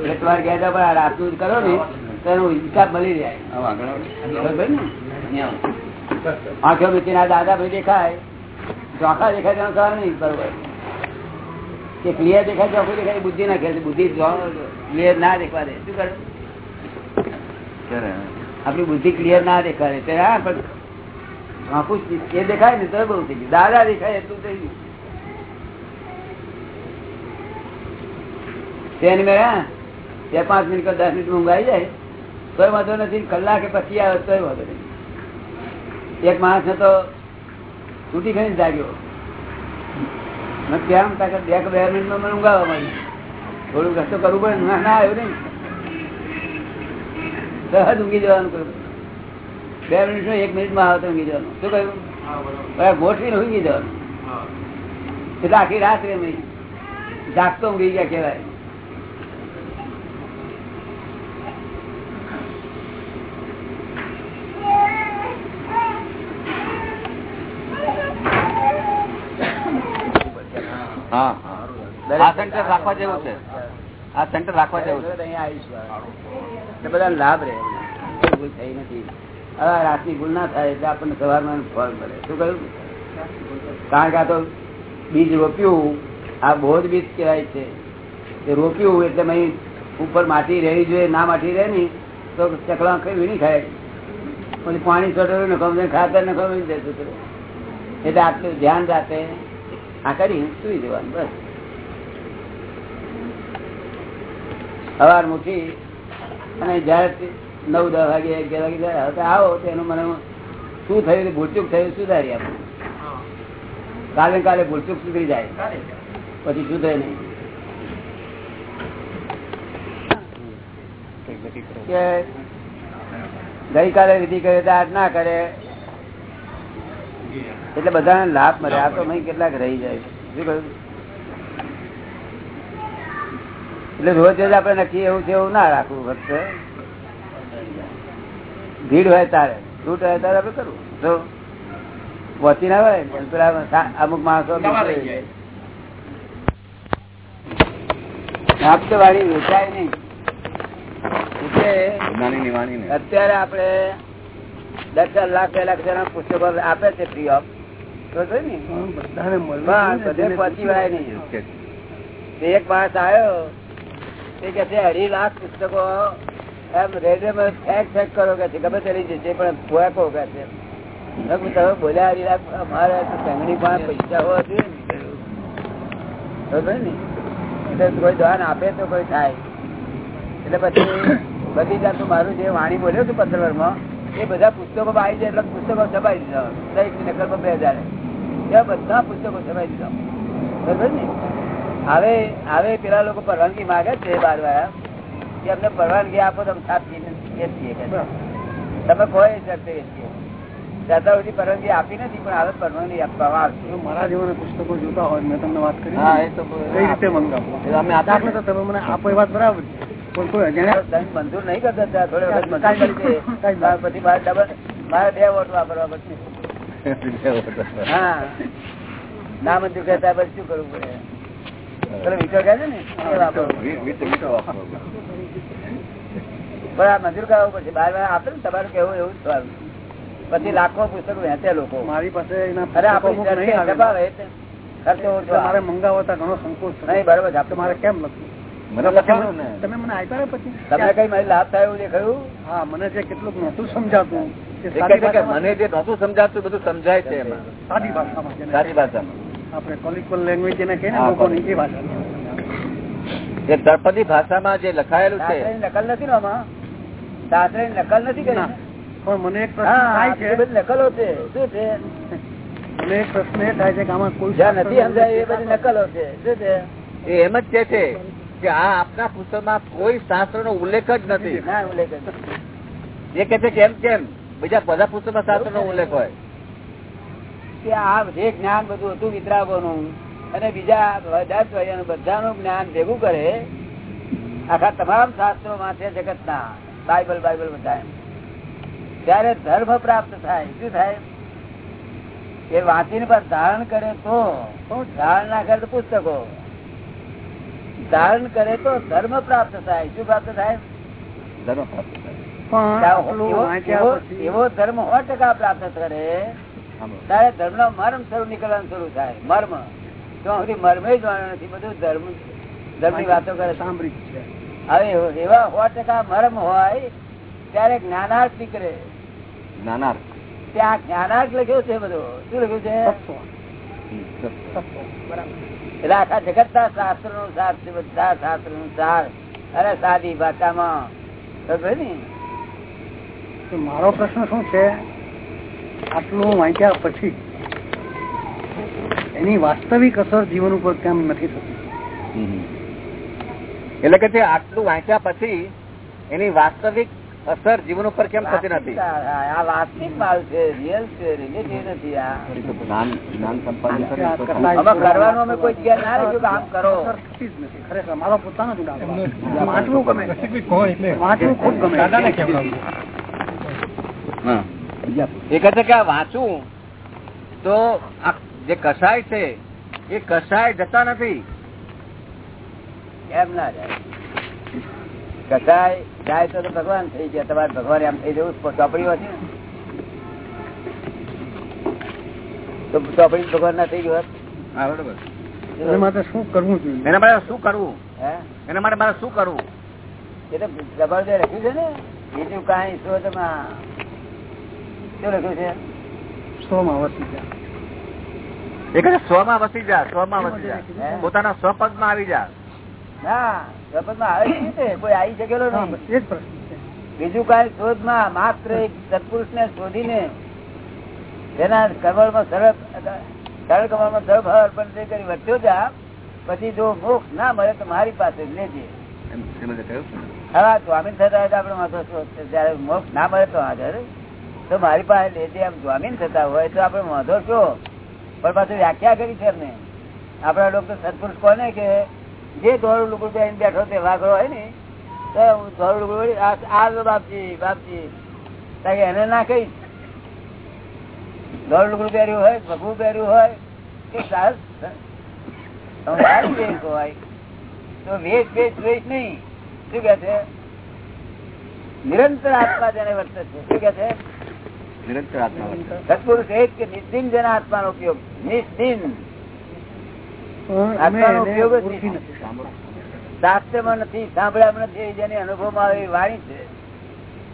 તમારે ગયા હતા પણ રાતનું કરો ને તો એનો હિસાબ મળી જાય. આંખો મીચી ના દાદા ભાઈ દેખાય. ચોખા દેખાય તેનો સવાલ નહીં બરોબર. કે ક્લિયર દેખાય ચોખ્ખું દેખાય બુદ્ધિ ના ખેલ બુદ્ધિ ક્લિયર ના દેખવા દે શું કરે? આપણી બુદ્ધિ ક્લિયર ના દેખાય તે હા પણ આંખું એ દેખાય ને તો બહુ થઈ ગયું. દાદા દેખાય એટલું થઈ ગયું. તેની મેં બે પાંચ મિનિટ દસ મિનિટ ઊંઘાઈ જાય તોય વાંધો નથી કલાકે પછી આવે તોય વાંધો નહીં એક માણસ ને તો તૂટી ખાઈને જાગ્યો. મેં કેમ? તાકે બે કે બે મિનિટમાં મને ઊંઘાવા મળી થોડું કષ્ટ કરવું પડે ના ના આવ્યું નહીં. સહજ ઊંઘી જવાનું કહ્યું બે મિનિટ એક મિનિટમાં આવે તો ઊંઘી જવાનું. શું કહ્યું? ગોઠવીને ઊંઘી જવાનું. એટલે આખી રાત રે નહીં જાગતો ઊંઘી ગયા કહેવાય. હા આ સેન્ટર રાખવા જેવું છે. આ સેન્ટર રાખવા જેવું છે. બધા લાભ રહે. ભૂલ થઈ નથી. હવે રાતની ભૂલ ના થાય એટલે આપણને સવારમાં ફળ મળે. શું કહ્યું? કારણ કે આ તો બીજ રોપ્યું. આ બોધ બીજ કહેવાય છે. તે રોપ્યું એટલે ઉપર માટી રહેવી જોઈએ ના માટી રહે ની તો ચકલા કઈ વીણી ખાય. પછી પાણી છોડવું ને ખાતર ને જતું એટલે આટલું ધ્યાન રાખે આ કરી સુઈ જવાનું બસ. સવાર મૂકી અને જયારે નવ દસ વાગે અગિયાર વાગે જયારે હવે આવો તેનું મને શું થયું ભૂલચૂક થયું સુધારી આપણું. કાલે કાલે ભૂલચૂક સુધરી જાય. પછી સુધરે નહીં. ગઈકાલે વિધિ કરે તો આજ ના કરે. એટલે બધાને લાભ મળે. આ તો અહીં કેટલાક રહી જાય શું કહ્યું? એટલે રોજ રોજ આપણે નક્કી એવું છે એવું ના રાખવું ફક્ત. ભીડ હોય તારે છૂટ હોય તારે આપણે કરવું. જો પહોંચી ના હોય પણ પેલા અમુક માણસો આપતો વાળી વેચાય નહીં. અત્યારે આપડે દસ ચાર લાખ બે લાખ જણા પુસ્તકો આપે છે ફ્રી ઓફ એક માણસ આવ્યો તે કે અઢી લાખ પુસ્તકો એમ રેડિયોમાં ફેક ફેક કરો. કે ગમે ચલી જશે પણ ફોકો કે છે. તમે બોલ્યા અઢી લાખ અમારે તો સંઘની પાસે પૈસા હોવા જોઈએ ને. એટલે કોઈ દાન આપે તો કોઈ થાય. એટલે પછી બધી જાતનું મારું જે વાણી બોલ્યો હતું પંદર એ બધા પુસ્તકો આવી જાય એટલે પુસ્તકો છપાઈ દીધા. દરેક નકલ પર બે હજાર. એ બધા પુસ્તકો છપાઈ દીધા. બરોબર ને? હવે હવે પેલા લોકો પરવાનગી માગે છે બાર વાળા કે અમને પરવાનગી આપો તો અમે છાપીને વેચીએ તમે કોઈ શરતે વેચીએ દાદા સુધી પરવાનગી આપી નથી પણ હવે પરવાનગી આપવામાં આવશે. મારા જેવાના પુસ્તકો જોતા હોય મેં તમને વાત કરી. હા, એ તો કઈ રીતે મંગાવો અમે આપી તો તમે મને આપો એ વાત બરાબર છે. પણ કોઈ અજાણ્યા દંડ મંજૂર નહીં કરતા ત્યાં થોડી વખત મંજૂર કરી છે પછી મારે ડબલ મારે બે વોટ વાપરવા પડશે. ના મંજૂર કરતા પછી શું કરવું પડે? વિચાર કહે છે ને એ વાપરવું પણ આ મંજૂર કરાવવું પડશે બાર વાર આપે ને તમારું કેવું એવું જ થવાનું. પછી લાખો પુસ્તક વેચે લોકો. મારી પાસે મારે. મંગાવતા ઘણો સંકોચ. નહીં બરોબર. તો મારે કેમ લખવું? મને તમે મને આપ્યા પછી? તમને કઈ મારી લાભ થાય એવું દેખાયું? હા મને જે કેટલું નહોતું સમજાતું. ભાષામાં- મને જે નહોતું સમજાતું બધું સમજાય છે એમાં. સાદી ભાષામાં સાદી ભાષામાં. આપણે કોલિકલ લેંગ્વેજ એને કહે ને લોકોની એ ભાષા જે દ્રૌપદી ભાષામાં જે લખાયેલું છે. નકલ નથી ને આમાં? દાસરીની નકલ નથી કરી પણ મને એક પ્રશ્ન થાય છે બધી નકલો છે. શું છે? મને એક પ્રશ્ન એ થાય છે કે આમાં કોઈ જ્યાં નથી સમજાય એ બધી નકલો છે. શું છે? એ એમ જ કે છે કે આ આપના પુસ્તકમાં કોઈ શાસ્ત્ર નો ઉલ્લેખ જ નથી. ના ઉલ્લેખ નથી. એ કે છે કેમ કેમ? બીજા બધા પુસ્તકમાં શાસ્ત્ર નો ઉલ્લેખ હોય. કે આ જે જ્ઞાન બધું હતું વિતરાગોનું અને બીજા બધા જ વયનું બધાનું જ્ઞાન ભેગું કરે આખા તમામ શાસ્ત્રો માં છે જગતના. બાઇબલ બાઇબલ બધા ત્યારે ધર્મ પ્રાપ્ત થાય શું થાય? એ વાંચીને પણ ધારણ કરે તો ધારણ ના કરે તો પુસ્તકો. ધારણ કરે તો ધર્મ પ્રાપ્ત થાય. શું પ્રાપ્ત થાય? ધર્મ પ્રાપ્ત એવો- ધર્મ સો ટકા પ્રાપ્ત કરે. ત્યારે ધર્મ નો મર્મ શરૂ નીકળવાનું શરૂ થાય મર્મ. તો સુધી મર્મે જાણ્યો નથી બધું ધર્મ ધર્મની વાતો કરે સાંભળી છે. હવે એવા સો ટકા મર્મ હોય ત્યારે જ્ઞાનાર્થ નીકળે. જ્ઞાનાર્થ. ત્યાં જ્ઞાનાર્થ લખ્યો છે બધું. શું લખ્યું છે? એટલે આખા જગત ના શાસ્ત્રનું સાર છે બધા શાસ્ત્રનું સાર. અરે સાદી ભાષામાં. ને? મારો પ્રશ્ન શું છે? આટલું વાંચ્યા પછી એની વાસ્તવિક અસર જીવન ઉપર કેમ નથી થતી? એટલે કે તે આટલું વાંચ્યા પછી એની વાસ્તવિક અસર જીવન ઉપર કેમ થતી નથી? આ વાસ્તવિક માલ છે રિયલ છે રિલેટિવ નથી આ. જ્ઞાન જ્ઞાન સંપાદન કરવાનું અમે કોઈ જગ્યાએ ના રાખ્યું આમ કરો. ખરેખર મારો પોતાનો જ ગમે. વાંચવું ખૂબ ગમે. એ કહે છે કે આ વાંચું તો આ જે કસાય છે એ કસાય જતા નથી. એમ ના જાય. કસાય જાય તો ભગવાન થઈ ગયા. તમારે ભગવાન એમ થઈ જવું ચોપડીઓ છે તો ચોપડી ભગવાન ના થઈ ગયો હા બરોબર. એના માટે શું કરવું જોઈએ? એના માટે શું કરવું? હે? એના માટે મારે શું કરવું? એ તો જબરદસ્ત લખ્યું છે ને બીજું કઈ શોધમાં શું લખ્યું છે? સો માં વસી જાય એ કહે છે સ્વ વસી જા સ્વ વસી જા પોતાના સ્વપદમાં આવી જા. ના આવે છે કોઈ આવી શકેલો બીજું કઈ શોધમાં માત્ર એક સત્પુરુષ ને શોધીને તેના કમળમાં સરળ સરળ કમળમાં સરળ ભાવ અર્પણ કરી વધ્યો જા. પછી જો મોક્ષ ના મળે તો મારી પાસે જ લેજે. હા સ્વામી થતા આપડે માથો જયારે મોક્ષ ના મળે તો હાજર. તો મારી પાસે લેજે આમ જામીન થતા હોય તો આપણે વાંધો શું પણ પાછું વ્યાખ્યા કરી છે એમને. આપણા લોકો સત્પુરુષ કોને કે જે ધોરું લુકડું બેન બેઠો તે વાઘરો હોય ને, તો ધોરું લુગડું આ તો બાપજી બાપજી. કારણ એને ના કહીશ. ધોરું લુકડું પહેર્યું હોય, ભગવું પહેર્યું હોય, કે સાસ હોય તો વેચ વેચ વેશ નહીં. શું કે છે? નિરંતર આત્મા જેને વર્તે છે. શું કે છે? નિરંતર આત્મા સત્પુરુષ એક કે નિસ્દિન જેના ઉપયોગ નિસ્દિન આત્માનો એને ઉપયોગ. નથી. શાસ્ત્રમાં નથી સાંભળ્યા નથી જેની અનુભવમાં આવે એવી વાણી છે.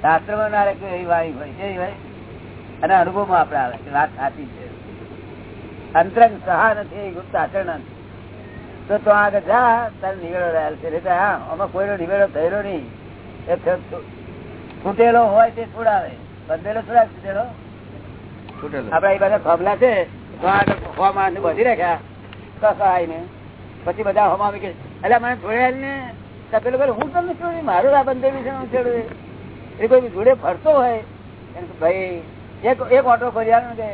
શાસ્ત્રમાં ના રાખ્યું એવી વાણી હોય છે હોય અને અનુભવમાં આપણે આવે છે વાત સાચી છે. અંતરંગ સહા નથી ગુપ્ત આચરણ તો તો આગળ જા તારે નિવેડો રહેલ છે. એટલે હા આમાં કોઈનો નિવેડો થયેલો નહીં. એ તૂટેલો હોય તે છોડાવે. બંધેલો તૂટેલો છૂટેલો. આપડા એ બધા ખોબલા છે બધી રાખ્યા. ને પછી બધા હોમાં મૂકે. એટલે મને છોડેલ ને તપેલો પેલું પેલું હું તમને છોડી મારું આ બંધેલું છે હું છોડું. એ કોઈ જોડે ફરતો હોય એને ભાઈ એક એક ઓટો આવે ને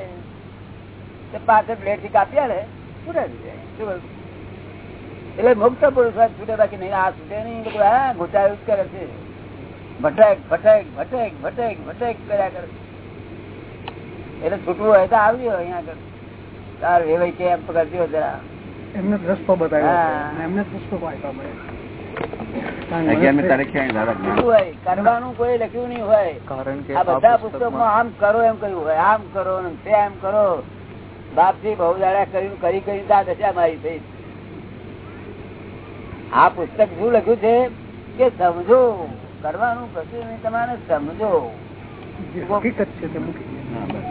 કે પાછળ પ્લેટથી કાપી આલે. છૂટાડી શું એટલે મુક્ત પુરુષ છૂટે બાકી નહીં. આ છૂટે નહીં ઘૂંટાયું જ કરે છે. ભટક ભટક ભટક ભટક ભટક કર્યા કરે. એટલે છૂટવું હોય તો આવજો અહીંયા આગળ. તાર વેવાઈ કે એમ પકડજો જરા. એમને રસ્તો બતાવ્યો. છે. એમને કરવાનું કોઈ લખ્યું નહીં હોય. કારણ કે આ બધા પુસ્તકમાં આમ કરો એમ કર્યું હોય આમ કરો ને તેમ કરો. બાપજી બહુ દાડા કર્યું કરી કરી આ દશા મારી થઈ આ પુસ્તક શું લખ્યું છે? કે સમજો. કરવાનું કશું નહીં તમારે સમજો. જે હકીકત છે તે મૂકી દે. હા, બસ.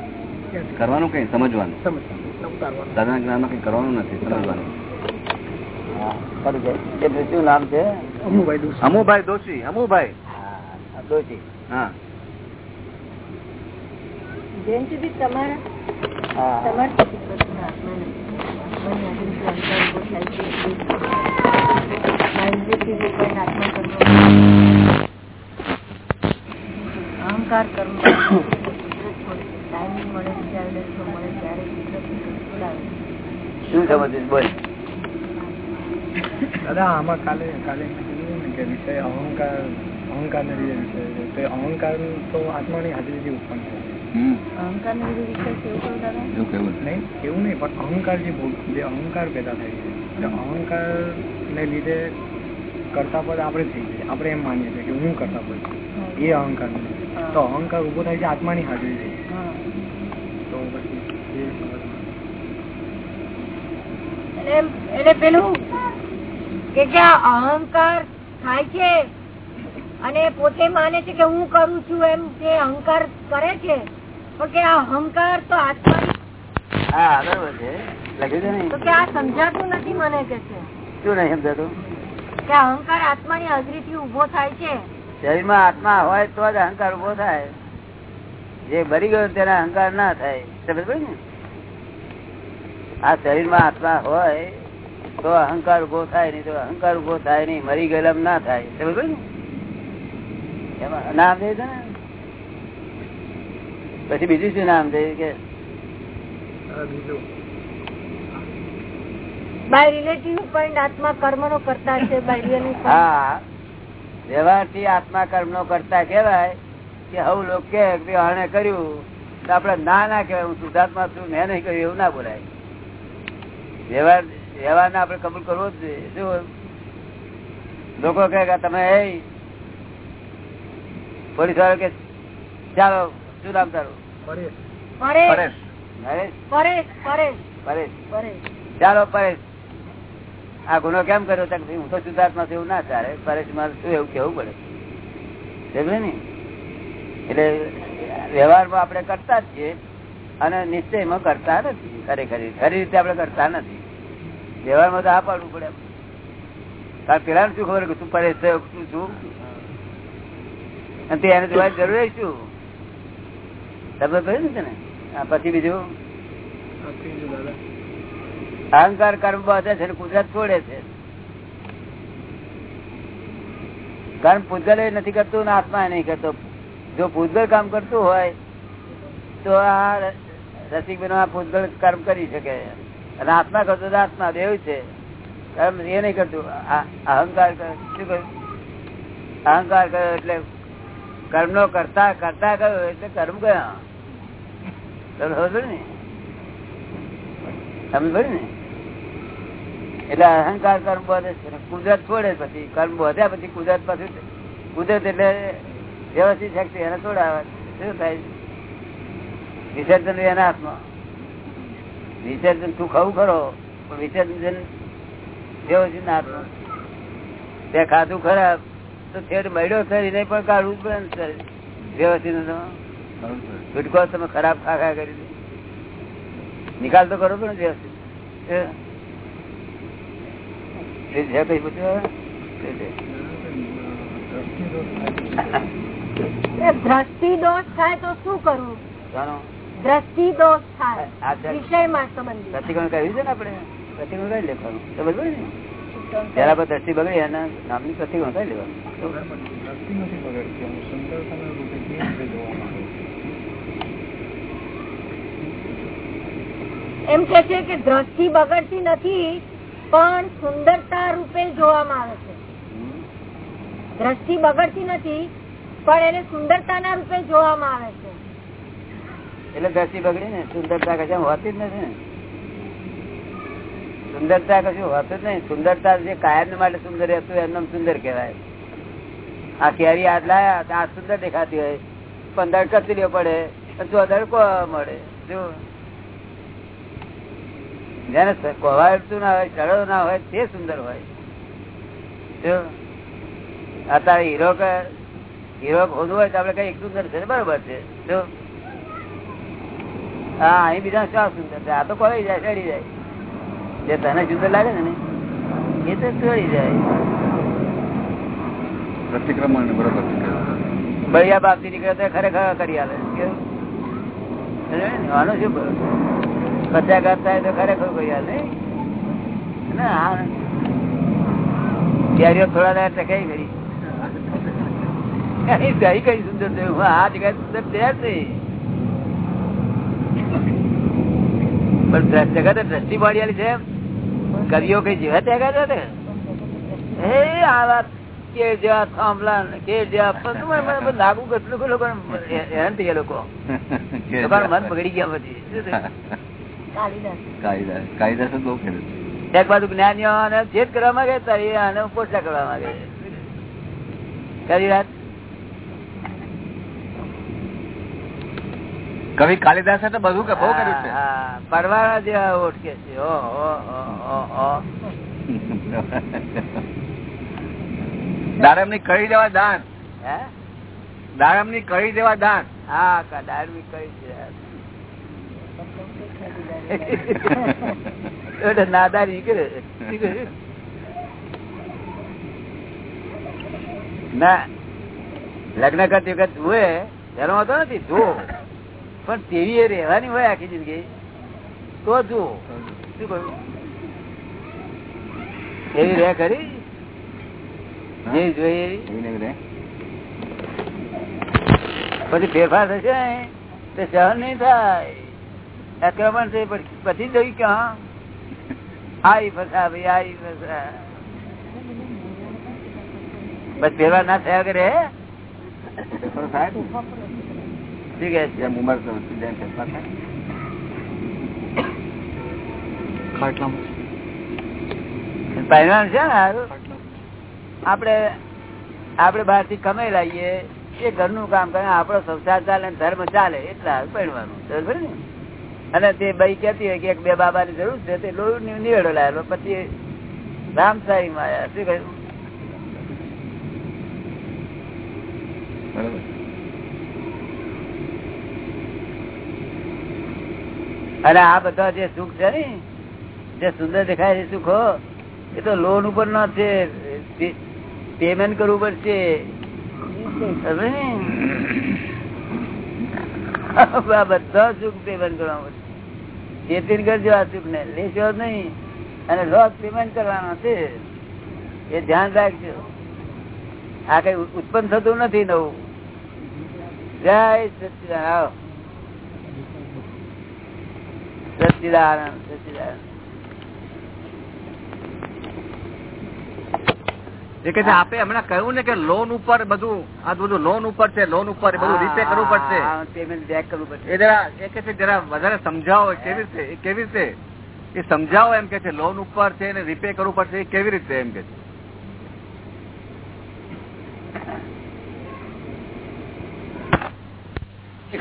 કરવાનું કઈ? સમજવાનું? સમજવાનું, એટલે ઉતારવાનું. દાદા જ્ઞાનમાં કઈ કરવાનું નથી? સમજવાનું. હા, ખરું છે. એમનું શું નામ છે? અમુભાઈ દોશી. અમુભાઈ દોશી અમુભાઈ. હા, દોશી. હા. જેમ સુધી તમારા હા. તમારા સુધી પ્રશ્ન આત્માને આત્માની હાજરીથી અંતર ઊભો થાય છે માઇન્ડથી જે કોઈ આત્મા કરવો અહંકાર કર્મ. શું સમજ બોલ. દાદા આમાં કાલે કાલે કીધું કે વિષય અહંકાર અહંકાર ને લીધે વિષય છે. તે અહંકાર તો આત્માની હાજરીથી ઉત્પન્ન થાય અહંકાર ને લીધે વિષય કેવું દાદા. એવું નહીં એવું નહીં પણ અહંકાર જે ભૂલ જે અહંકાર પેદા થાય છે અહંકાર ને લીધે કરતા પદ આપણે થઈ જાય. આપણે એમ માનીએ છીએ કે હું કરતા પદ એ અહંકાર. તો અહંકાર ઊભો થાય છે આત્માની હાજરી તો પછી એ સમજમાં. એટલે પેલું કે કે અહંકાર થાય છે અને પોતે માને છે કે હું કરું છું એમ જે અહંકાર કરે છે પણ કે આ અહંકાર તો આત્માની હા આગળ છે. તો કે આ સમજાતું નથી મને કે છે. શું નહીં સમજાતું? કે અહંકાર આત્માની હાજરીથી ઊભો થાય છે. શરીરમાં આત્મા હોય તો જ અહંકાર ઊભો થાય. જે ભરી ગયો તેના અહંકાર ના થાય. સમજ પડી ને? આ શરીરમાં આત્મા હોય તો અહંકાર ઊભો થાય નહીં તો અહંકાર ઊભો થાય નહીં મરી ગયેલા ના થાય. સમજ પડી ને? એમાં નામ દે છે ને? પછી બીજું શું નામ દે કે? બીજું. બાય રિલેટિવ પણ આત્મા કર્મ નો કરતા છે બાય હા વ્યવહારથી આત્મા કર્મ નો કરતા કેવાય કે હવ લોક કે આને કર્યું તો આપડે ના ના કહેવાય હું શુદ્ધાત્મા છું મેં નહીં કર્યું એવું ના બોલાય. વ્યવહાર વ્યવહાર ને આપડે કબૂલ કરવો જ જોઈએ. શું લોકો કહે કે તમે એ પોલીસ વાળો કે ચાલો શું નામ તારું? પરેશ. પરેશ. પરેશ. નરેશ પરેશ પરેશ. પરેશ. પરેશ. ચાલો પરેશ. આ ગુનો કેમ કર્યો હું તો શુદ્ધાત્મા છું એવું ના ચાલે. પરેશ મારે શું એવું કેવું પડે? સમજે ને? એટલે વ્યવહારમાં આપણે કરતા જ છીએ અને નિશ્ચયમાં કરતા નથી ખરેખર. ખરી રીતે આપણે કરતા નથી. વ્યવહારમાં તો આ પાડવું પડે. કારણ પેલા શું ખબર કે તું પરેશ થયો તું છું? અને એને જોવાની જરૂર શું? તમે કહ્યું ને તને? પછી બીજું? અહંકાર કર્મ બધે છે કુદરત છોડે છે. કર્મ પૂતગલ એ નથી કરતું ને આત્મા નહીં કરતો. જો પૂતગલ કામ કરતું હોય, તો આ આ પૂતગલ કર્મ કરી શકે. અને આત્મા કરતો તો આત્મા દેવ છે. કર્મ એ નહીં કરતું. અહંકાર કર- શું કહ્યું? અહંકાર કયો એટલે કર્મ નો કરતા કરતા કયો? એટલે કર્મ ગયા તમે સમજો ને? સમજ ને? એટલે અહંકાર કર્મ બધે કુદરત છોડે પછી, કર્મ વધ્યા પછી કુદરત પાછું કુદરત એટલે વ્યવસ્થિત શક્તિ, એને છોડાવે. શું થાય? વિસર્જન એના હાથમાં. વિસર્જન તું ખાવું ખરો, પણ વિસર્જન વ્યવસ્થિત ના હાથમાં. તે ખાધું ખરાબ, તો છેડ મળ્યો થઈ નહીં, પણ કાઢવું પડે ને વ્યવસ્થિત નો. ગુટકો તમે ખરાબ ખા ખા કરી દે નિકાલ તો કરો પણ વ્યવસ્થિત એ? એ જે કઈ પૂછ્યું તે દે. દ્રષ્ટિ દોષ થાય દ્રષ્ટિ દોષ થાય તો તો શું કરવું દ્રષ્ટિ દોષ થાય. વિષયમાં સંબંધિત. પ્રતિકોણ કહ્યું છે ને આપણે? પ્રતિકોણ કઈ લેખવાનું સમજ ને? જરા પર દ્રષ્ટિ બગડી એના નામની પ્રતિકોણ કઈ લેવાનું? દ્રષ્ટિ નથી બગડતી. એમ કે છે કે દ્રષ્ટિ બગડતી નથી પણ સુંદરતા રૂપે જોવામાં આવે છે. દ્રષ્ટિ બગડતી નથી, પણ એને સુંદરતાના રૂપે જોવામાં આવે છે. એટલે દ્રષ્ટિ બગડી ને? સુંદરતા કશું હોતી જ નથી સુંદરતા કશું હોતું જ નહીં. સુંદરતા જે કાયમ માટે સુંદર હતું એમનું સુંદર કહેવાય. આ કેરી આજ લાયા આ સુંદર દેખાતી હોય. પંદર કચરીઓ પડે ચોદર કો મળે? જો જેને કોવાડતું ના હોય ચડો ના હોય તે સુંદર હોય. અત્યારે હીરો કે હીરો ખોદવું હોય તો આપડે કઈ સુંદર છે બરોબર છે. જો હા અહીં બીજા શું સુંદર છે? આ તો કોઈ જાય ચડી જાય. જે તને સુંદર લાગે ને એ તો ચડી જાય. પ્રતિક્રમણ બરોબર બળિયા બાપ નીકળે તો ખરેખર કરી આવે કેવું? આનું શું કરું પચાઘાત થાય તો ખરેખર કરી આલે ના આ કેરીઓ થોડા દાર ટકાઈ કરી. અહીં ગઈ કઈ સુંદર છે? હું આ જગ્યાએ સુંદર છે જ નહીં. પણ જગત દ્રષ્ટિ વાળી છે કવિઓ કઈ જેવા ત્યાં ગયા હતા ને એ આ વાત જેવા થાંભલા ને જેવા લાગુ કેટલું લોકો. હેરાન થઈ ગયા લોકો. મન બગડી ગયા પછી. કાલિદાસ. કાયદા બહુ ખેડૂત એક બાજુ જ્ઞાનીઓ અને છેદ કરવા માંગે તારી આને પોષા કરવા માંગે ખરી કવિ કાલિદાસ તો બધું કે બહુ કર્યું છે. પરવાળા જેવા ઓળખે છે. ઓ, ઓ, ઓ, ઓ, ઓ. દાડમની કળી દેવા દાન. હે? દાડમની કળી દેવા દાન. હા કડાડવી કઈ છે. એટલે ના લગ્ન કરતી વખત જુએ એનો હતો નથી જો પણ તેવી એ રહેવાની હોય આખી જિંદગી. તો જુઓ. શું કહ્યું? એવી રે કરી જે જોઈએ. પછી ફેરફાર થશે ને તે સહન નહીં થાય. આક્રમણ છે પછી જોયું કે હા. આઈ ફસા ભાઈ આઈ ફસા બસ ના થયા કરે આપડે આપણે બહારથી કમાઈ લાવીએ એ ઘરનું કામ કરે આપણો સંસાર ચાલે ધર્મ ચાલે એટલા હારું પહેરવાનું બરોબર ને? અને તે ભાઈ કેતી હોય કે એક બે બાબા ની જરૂર છે, તે લોહી ની નિવેડો લાયેલો પછી રામસાઈ માં આવ્યા. શું કહ્યું? અને આ બધા જે સુખ છે ને, જે સુંદર દેખાય છે સુખો, એ તો લોન ઉપર ન છે પેમેન્ટ કરવું પડશે. બધા સુખ પેમેન્ટ કરવા પડશે. ચેતીન કરજો આ સુખ ને લેશો નહીં અને લોસ પેમેન્ટ કરવાનો છે. એ ધ્યાન રાખજો. આ કઈ ઉત્પન્ન થતું નથી નવું. જય સચિદાન આવો. સચિદાનંદ. જે કે આપે હમણાં કહ્યું ને કે લોન ઉપર બધું આ બધું લોન ઉપર છે લોન ઉપર બધું રીપે કરવું પડશે. પેમેન્ટ બેક કરવું પડશે. એ જરા એ કે છે જરા વધારે સમજાવો કેવી રીતે કેવી રીતે? એ સમજાવો એમ કે છે લોન ઉપર છે ને રીપે કરવું પડશે એ કેવી રીતે એમ કે છે? એ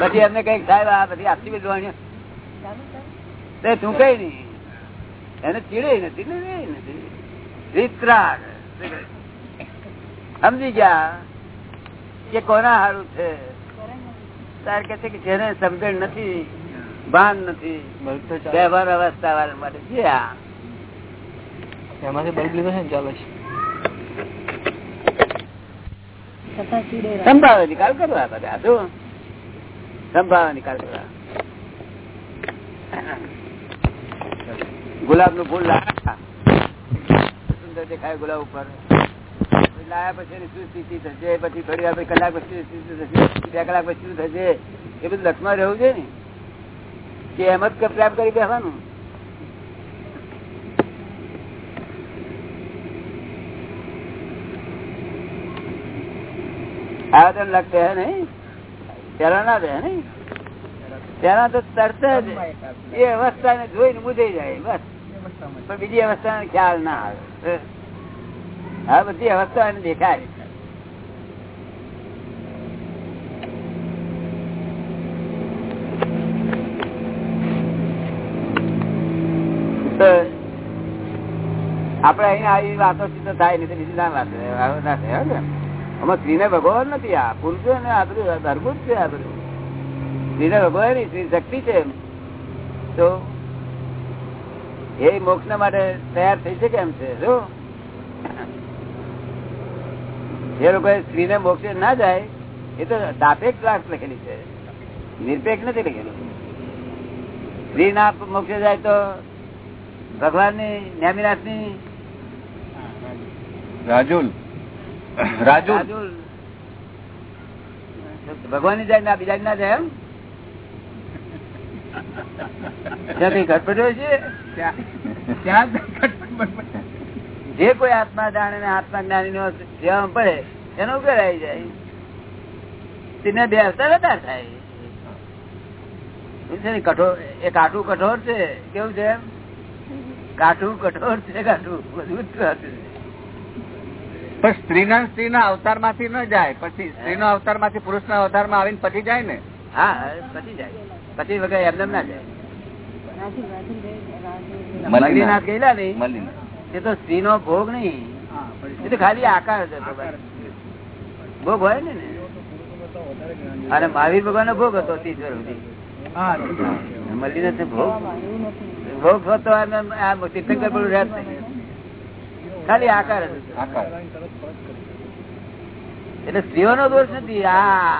પછી એમને કંઈક સાહેબ આ બધી આપતી બધું તું કઈ નઈ એને ચીડે નથી ને નથી. વિતરાગ સમજી ગયા કે કોના સારું છે? તાર કે છે કે જેને સમજણ નથી ભાન નથી વ્યવહાર અવસ્થા વાળા માટે. છે આ. એમાંથી બલ્બ લીધો છે ને ચાલે છે સંભાવે નિકાલ કરવા બધા શું? સંભાવે નિકાલ કરવા ગુલાબનું ફૂલ લાયા સુંદર દેખાય ગુલાબ ઉપર. લાયા પછી શું સ્થિતિ થશે? પછી થોડી વાર કલાક પછી બે કલાક પછી શું થશે? એ બધું લક્ષમાં રહેવું છે ને. કે એમ જ પ્રેમ કરી બેસવાનું આયોજન લગતે હે નહીં? પેલા ના રહે નહીં? પેલા તો તરત જ. એ અવસ્થા ને જોઈને મુજાઈ જાય, બસ. પણ બીજી અવસ્થા ખ્યાલ ના આવે. આ બધી અવસ્થા એને દેખાય. આપડે અહીંયા આવી વાતો સીધો થાય નહીં બીજી ના વાત ના થાય ને? આમાં સ્ત્રીને ભગવાન નથી. આ પુરુષો ને, આ બધું અદભુત છે આ બધું. સ્ત્રીને ભગવાન શક્તિ છે તો એ મોક્ષ માટે તૈયાર થઈ શકે એમ છે? શું? જે લોકો સ્ત્રીને મોક્ષ ના જાય એ તો સાપેક્ષ ક્લાસ લખેલી છે. નિરપેક્ષ નથી લખેલી. સ્ત્રી ના મોક્ષે જાય તો ભગવાનની ન્યામીનાથની રાજુલ. રાજુલ. ભગવાનની જાય ના બીજા ના જાય એમ? ત્યાં હોય છે? જે કોઈ આત્મા જાણે ને આત્મા જ્ઞાની નો જેવા પડે એનો ઉકેલ આવી જાય. તેને બેસતા અવતાર થાય. કઠોર એ કાઠું કઠોર છે? કેવું છે કાઠું કઠોર છે કાઠું બધું જ કાઠું છે. પણ સ્ત્રીના સ્ત્રીના અવતારમાંથી ન જાય. પછી સ્ત્રીનો અવતારમાંથી પુરુષ ના અવતારમાં આવીને પછી જાય ને? હા પછી જાય. પછી વગર એમને ના જાય. મલ્લીનાથ. ગયેલા ને એ તો સ્ત્રી નો ભોગ નહીં. એ તો ખાલી આકાર. ભોગ હોય ને. અને મહાવીર ભગવાન નો ભોગ હતો ત્રીસ સુધી. મલ્લીનાથ ભોગ? ભોગ હતો આ તીર્થંકર બધું રહેત ખાલી આકાર હતો. આકાર. એટલે સ્ત્રીઓ નો દોષ નથી આ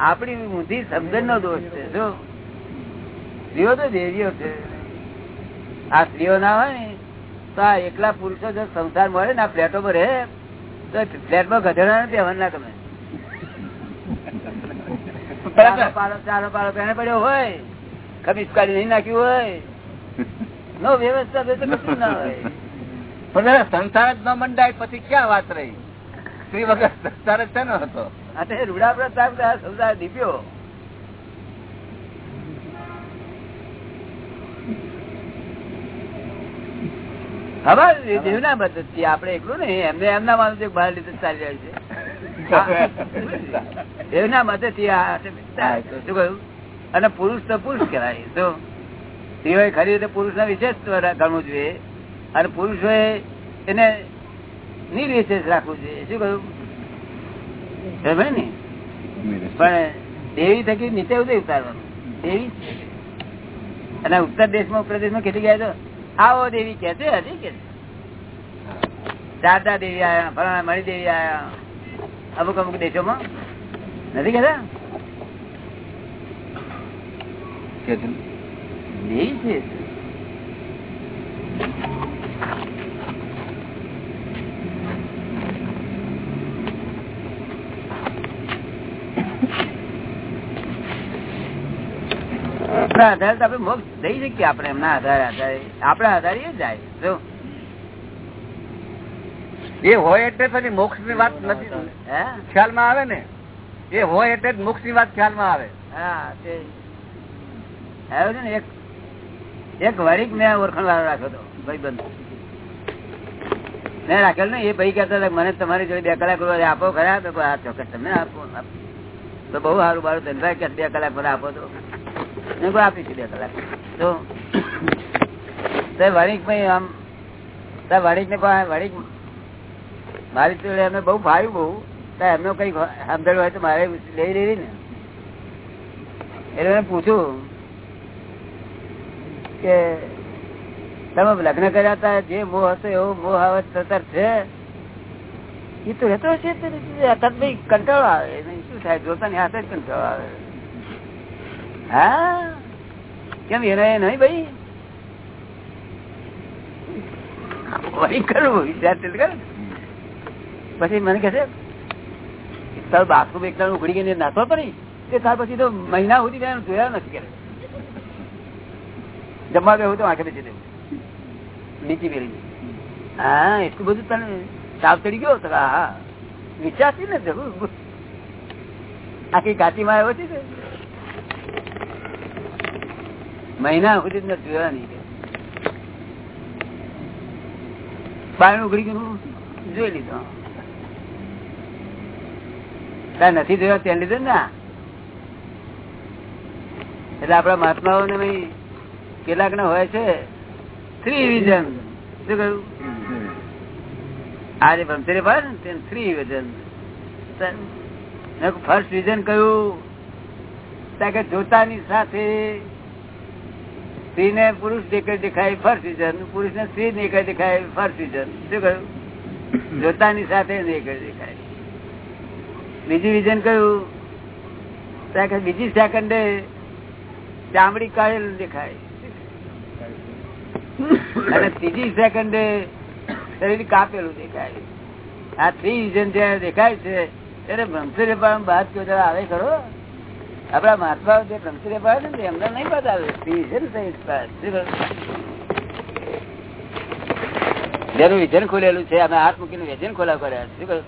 આપણી ઊંધી સમજણ નો દોષ છે. જો સ્ત્રીઓ તો દેવીઓ છે. આ સ્ત્રીઓ ના હોય ને તો આ એકલા પુરુષો જો સંસાર મળે ને આ ફ્લેટો પર રહે તો ફ્લેટમાં ગધેડા નથી હવન ના તમે ચાલો પાડો પહેણે પડ્યો હોય ખમીસ કાઢી નહીં નાખ્યું હોય. નો વ્યવસ્થા તો કશું ના હોય. પણ સંસાર જ ન મંડાય પછી ક્યાં વાત રહી? સ્ત્રી વગર સંસાર જ છે ને હતો અને રૂડા પ્રતાપ સંસાર દીપ્યો. હવે દેવના મદદ આપડે એકલું ને એમને એમના માનું છે બહાર લીધે ચાલી જાય છે. દેવના મદદથી શું કહ્યું? અને પુરુષ તો પુરુષ કહેવાય તો સ્ત્રીઓએ ખરી રીતે પુરુષ ને વિશેષ ગણવું જોઈએ. અને પુરુષોએ એને નિર્વિશેષ રાખવું જોઈએ. શું કહ્યું? ને? પણ દેવી થકી નીચે ઉતરી ઉતારવાનું. દેવી? અને ઉત્તર દેશમાં ઉત્તર દેશમાં કેટલી ગયા તો? આવો દેવી કે છે હજી કે દાદા દેવી આયા ફલાણા મણી દેવી આયા અમુક અમુક દેશોમાં. નથી કેતા. દેવી છે. આપણા આધારે આપણે મોક્ષ દઈ શકીએ આપણે એમના આધારે આધારે. આપણા આધારે એ જાય. જો. એ હોય એટલે પછી મોક્ષની વાત નથી. ખ્યાલમાં આવે ને? એ હોય એટલે જ મોક્ષની વાત ખ્યાલમાં આવે. હા તે. ને એક એક વરિક મેં ઓળખણ વાળો રાખ્યો હતો ભાઈ બંધ મેં રાખેલ ને એ ભાઈ કહેતા હતા મને તમારી જોડે બે કલાક આપો ખરા? તો આ ચોક્કસ તમે આપો આપો. તો બહુ સારું મારું ધંધા કે બે કલાક મને આપો તો. કોઈ આપીશું બે કલાક તો વણિક ભાઈ, આમ વણિક ને વણિક મારી જોડે એમને બહુ ફાવ્યું બહુ. એમનો કઈ સમજણ હોય તો મારે લઈ લેવી ને. એટલે પૂછ્યું કે, તમે લગ્ન કર્યા હતા, જે મોહ હતો એવો મોહ આવે સતર છે? એ તો રહેતો છે કંટાળો આવે. શું થાય? જોતાની હાથે જ કંટાળો આવે. કેમ એને નહીં ભાઈ? પછી મને કહે તાર બાથરૂમ પછી તો મહિના સુધી જોયા નથી કરે જમવા ગયો તો આંખે બેસી દેવું નીચી પેલી હા, એટલું બધું તને તાવ ચડી ગયો તો હા વિચારતી ને જરૂર આખી ગાતીમાં આવ્યો છે મહિના સુધી જ નથી જોયા નહીં બાયણ ઉઘડી ગયું જોઈ લીધો. નથી જોયા ત્યાં લીધો ને એટલે આપડા મહાત્માઓ ને કેટલાક ને હોય છે થ્રી વિઝન શું કહ્યું? આ ભમતેરે ભાઈ ને થ્રી વિઝન ફર્સ્ટ વિઝન કયું કે જોતાની સાથે સ્ત્રી ને પુરુષ દેખાય દેખાય ફર્સ્ટ પુરુષ ને સ્ત્રી દેખાય દેખાય ફર્સ્ટ શું કહ્યું? જોતાની સાથે દેખાય દેખાય. બીજું વિઝન કયું કે બીજી સેકન્ડે ચામડી કાઢેલું દેખાય. અને ત્રીજી સેકન્ડે શરીર કાપેલું દેખાય. આ થ્રી વિઝન જયારે દેખાય છે, ત્યારે બ્રહ્મચર્ય પણ બાદ કયો આવે ખરો? આપડા મહાત્મા જે બ્રહ્મચર્ય પાડે ને, એમને નહીં બતાવે પાડે. જેનું વિઝન ખોલેલું છે, અમે હાથ મૂકીને વિઝન ખોલા કર્યા શું કહ્યું?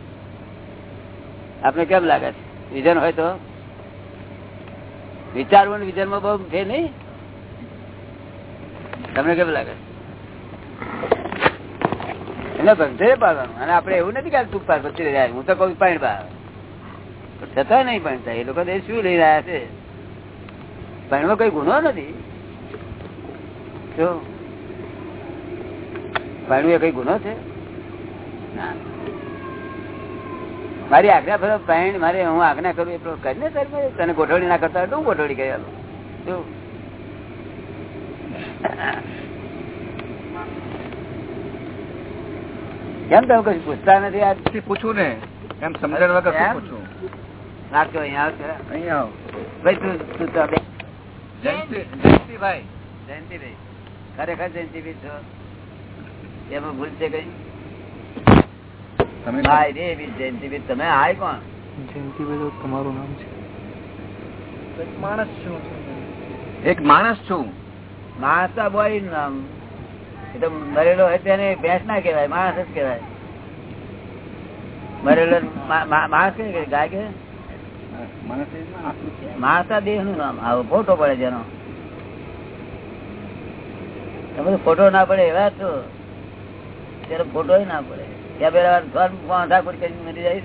આપને કેમ લાગે છે? વિઝન હોય તો? વિચારવું વિચારમાં બહુ છે નહીં? તમને કેમ લાગે એને ભક્તે પાડવાનું. અને આપડે એવું નથી કે તું પાર પછી હું તો કઉ પાણી પાર છતાં નહીં ભણતા એ લોકો શું લઈ રહ્યા છે? ભણવો કઈ ગુનો નથી. પાણી એ કઈ ગુનો છે? મારી આજ્ઞા ફરો પાણી મારે હું આજ્ઞા કરું એટલો કરીને તને ગોઠવણી ના કરતા હું ગોઠવણી કરી શું કેમ તમે કશું પૂછતા નથી આજ? પૂછું ને એમ સમજણ વગર શું પૂછું અહીંયા અહીંયા ભાઈ તું તું તો જયંતિભાઈ. જયંતિભાઈ. ખરેખર જયંતિભાઈ છો? એમાં ભૂલ છે કઈ? ભાઈ રે જયંતિભાઈ તમે હાય કોણ? જયંતિભાઈ તો તમારું નામ છે. માણસ છું. એક માણસ છું? માણસ તો બોડી નામ. એ તો મરેલો હોય તેને ભેંસ ના કહેવાય માણસ જ કહેવાય. મરેલો મા- મા- માણસ કે ગાય કે માણસ માણસ દેહનું નામ આવો ફોટો પડે જેનો. તમે ફોટો ના પડે એવા છો. ત્યારે ફોટો ના પડે. ત્યાં પેલા ઠાકોર કરી મરી જાય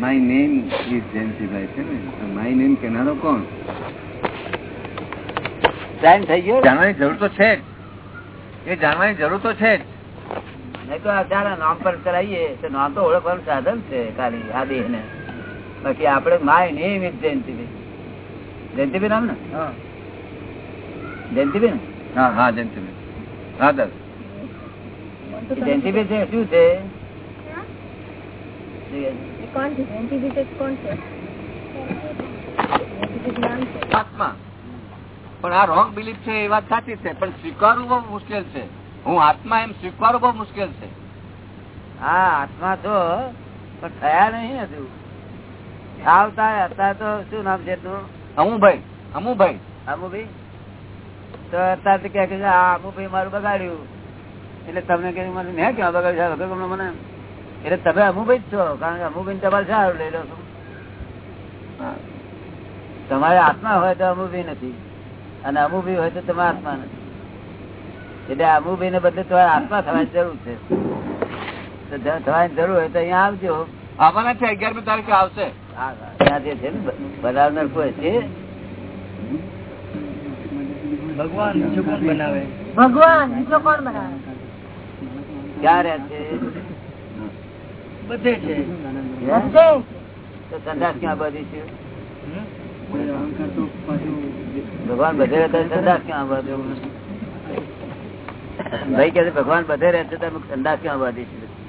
માય નેમ ઇઝ જયંતિભાઈ છે ને? માય નેમ કેનારો કોણ? ટાઈમ થઈ ગયો? જાણવાની જરૂર તો છે એ જાણવાની જરૂર તો છે જ. નહીં તો આ ચાલા નામ પર કરાવીએ. તો નામ તો ઓળખવાનું સાધન છે ખાલી આ દેહ ને બાકી આપડે my name is Jayantibhai Jayantibhai નામ ને? જયંતિભાઈ ને હા હા જયંતિભાઈ હા દસ એ છે શું છે? કોણ છે? જયંતિ કોણ છે? આત્મા પણ આ રોંગ બિલીફ છે એ વાત સાચી છે પણ સ્વીકારવું બહુ મુશ્કેલ છે. હું આત્મા એમ સ્વીકારવું બહુ મુશ્કેલ છે. હા આત્મા તો પણ થયા નહીં હજુ. આવતા અત્યારે તો શું નામ છે તું અમુભાઈ અમુભાઈ. અમુભાઈ? તો અત્યારે તો કે આ અમુભાઈ મારું બગાડ્યું. એટલે તમને કે મને મેં ક્યાં બગાડ્યું? છે વગર મને. એટલે તમે અમુભાઈ જ છો કારણ કે અમુભાઈ તમારે સારું લઈ લો છો. તમારે આત્મા હોય તો અમુભાઈ નથી. અને અમુભાઈ હોય તો તમારે આત્મા નથી. એટલે અમુભાઈ ને બદલે તમારે આત્મા થવાની જરૂર છે. થવાની જરૂર હોય તો અહીંયા આવજો. આવવાના છે અગિયારમી તારીખે આવશે. હા, ત્યાં જે છે ને બ- બનાવનાર કોઈ છે? ભગવાન બીજું કોણ બનાવે? ભગવાન બીજો કોણ બનાવે? ક્યાં રહે છે? બધે છે. બધે? તો સંદાસ ક્યાં બધી છે? ભગવાન બધે રહેતા હોય, સંદાસ ક્યાં બધું? ભાઈ કે છે, ભગવાન બધે રહે છે તમે સંદાસ ક્યાં બધી છે?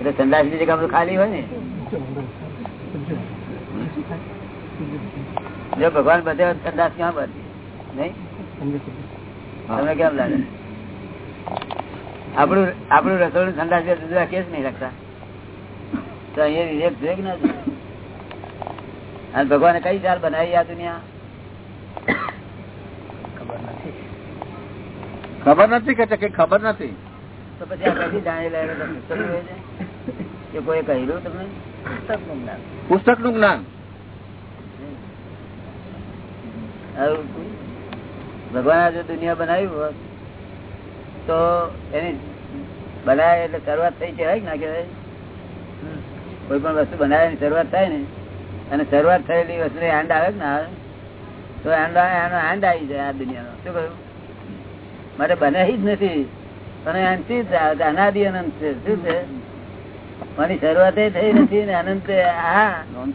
એટલે સંદાસની જગ્યા ખાલી હોય ને. જો ભગવાન બધે સંદાસ ક્યાં બધી નહીં? તમને કેમ લાગે? આપણું આપણું રસોડું સંદાસ જુદા કેસ નહીં રાખતા? તો અહીંયા વિવેક છે કે ના અને ભગવાને કઈ ચાલ બનાવી આ દુનિયા? ખબર નથી. કે ખબર નથી? તો પછી આ કઈ જાણી લે પુસ્તક હોય છે કે કોઈ કહ્યું તમને? પુસ્તકનું જ્ઞાન. ભગવાન જો દુનિયા બનાવી હોત તો એની બનાવે એટલે શરૂઆત થઈ કહેવાય કે ના કહેવાય? કોઈ પણ વસ્તુ બનાવવાની શરૂઆત થાય ને અને શરૂઆત થયેલી વસ્તુ એન્ડ આવે કે ના આવે? તો એન્ડ એનો એન્ડ આવી જાય આ દુનિયાનો. શું કહ્યું? મારે બનાવી જ નથી. છે. અનાદિ અનંત છે શું છે મારી શરૂઆત થઈ નથી ને અનંત